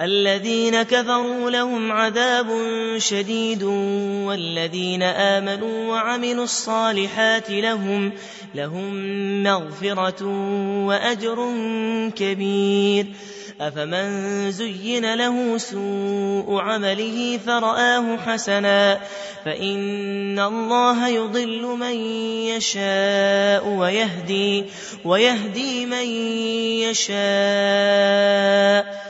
الذين كفروا لهم عذاب شديد والذين آمنوا وعملوا الصالحات لهم لهم مغفرة وأجر كبير. أفمن زين له سوء عمله فرآه حسنا. فإن الله يضل من يشاء ويهدي ويهدي من يشاء.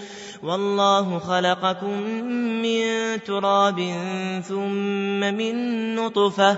والله خلقكم من تراب ثم من نطفة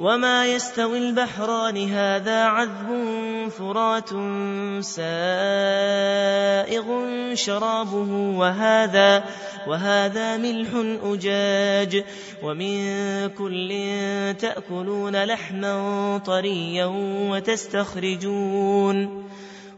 وما يستوي البحران هذا عذب فرات سائغ شرابه وهذا وهذا ملح أجاج ومن كل تأكلون لحما طريا وتستخرجون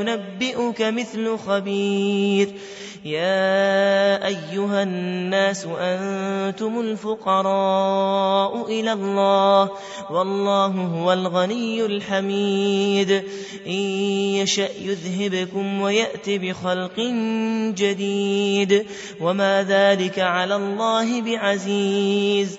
ينبئك مثل خبير. يا أيها الناس أنتم الفقراء إلى الله والله هو الغني الحميد. إن يشأ يذهبكم ويأت بخلق جديد. وما ذلك على الله بعزيز.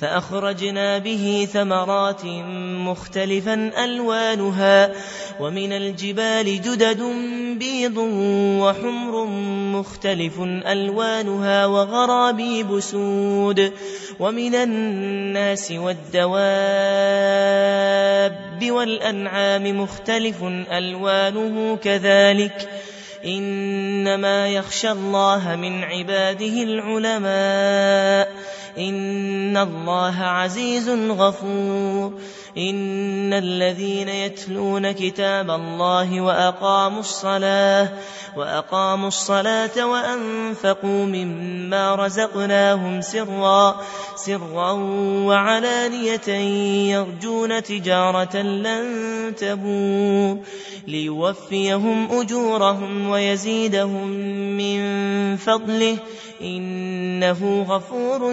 فأخرجنا به ثمرات مختلفا ألوانها ومن الجبال جدد بيض وحمر مختلف ألوانها وغرابيب سود ومن الناس والدواب والأنعام مختلف ألوانه كذلك إنما يخشى الله من عباده العلماء إن الله عزيز غفور. إن الذين يتلون كتاب الله وأقاموا الصلاة وأقاموا الصلاة وأنفقوا مما رزقناهم سرا سرا وعلانية يرجون تجارة لن تبور. ليوفيهم أجورهم ويزيدهم من فضله. إنه غفور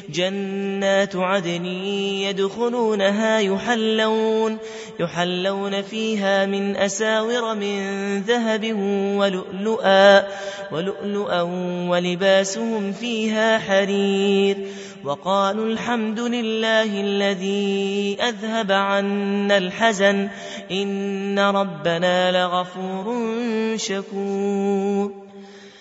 جنات عدن يدخلونها يحلون يحلون فيها من أساور من ذهب ولؤلؤا ولؤلؤا ولباسهم فيها حرير. وقالوا الحمد لله الذي أذهب عنا الحزن إن ربنا لغفور شكور.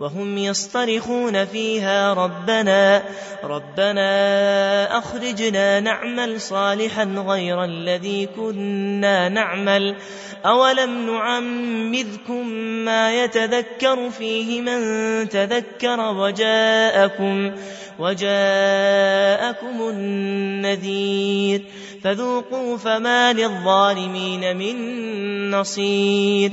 وهم يصطرخون فيها ربنا ربنا أخرجنا نعمل صالحا غير الذي كنا نعمل. أولم نعمذكم ما يتذكر فيه من تذكر وجاءكم وجاءكم النذير. فذوقوا فما للظالمين من نصير.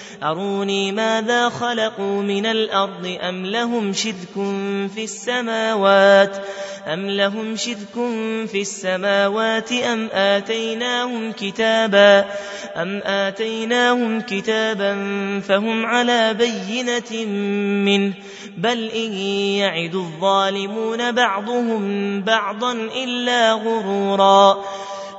أروني ماذا خلقوا من الأرض أم لهم شرك في السماوات أم لهم شرك في السماوات أم آتيناهم كتابا أم آتيناهم كتابا فهم على بينة منه بل إن يعد الظالمون بعضهم بعضا إلا غرورا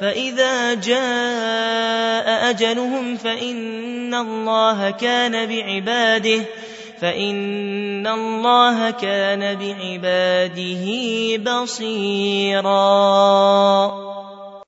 فإذا جاء أجلهم فإن الله كان بعباده فإن الله كان بعباده بصيراً